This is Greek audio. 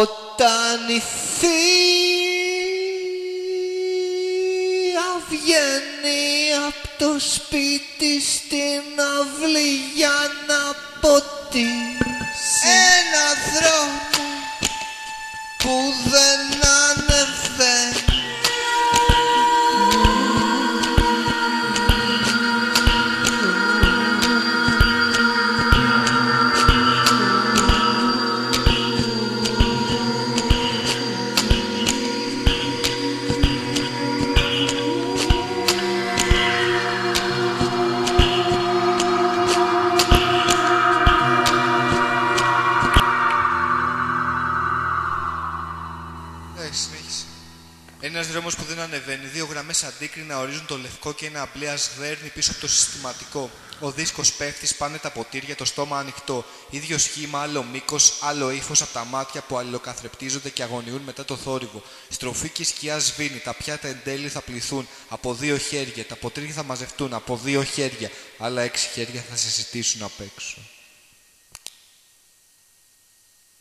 Όταν η θεία βγαίνει από το σπίτι στην αυλή για να ποτίσει. Ένα δρόμο που δεν συνέχισε. Ένας δρόμος που δεν ανεβαίνει, δύο γραμμές αντίκρινα ορίζουν το λευκό και ένα μπλε σβέρνει πίσω από το συστηματικό. Ο δίσκος πέφτει, σπάνε τα ποτήρια, το στόμα ανοιχτό. ίδιο σχήμα, άλλο μήκος, άλλο ύφος από τα μάτια που αλληλοκαθρεπτίζονται και αγωνιούν μετά το θόρυβο. Στροφή και η σκιά σβήνει, τα πιάτα εν τέλει θα πληθούν από δύο χέρια, τα ποτήρια θα μαζευτούν από δύο χέρια, άλλα έξι χέρια θα συζητήσουν απ' έξω.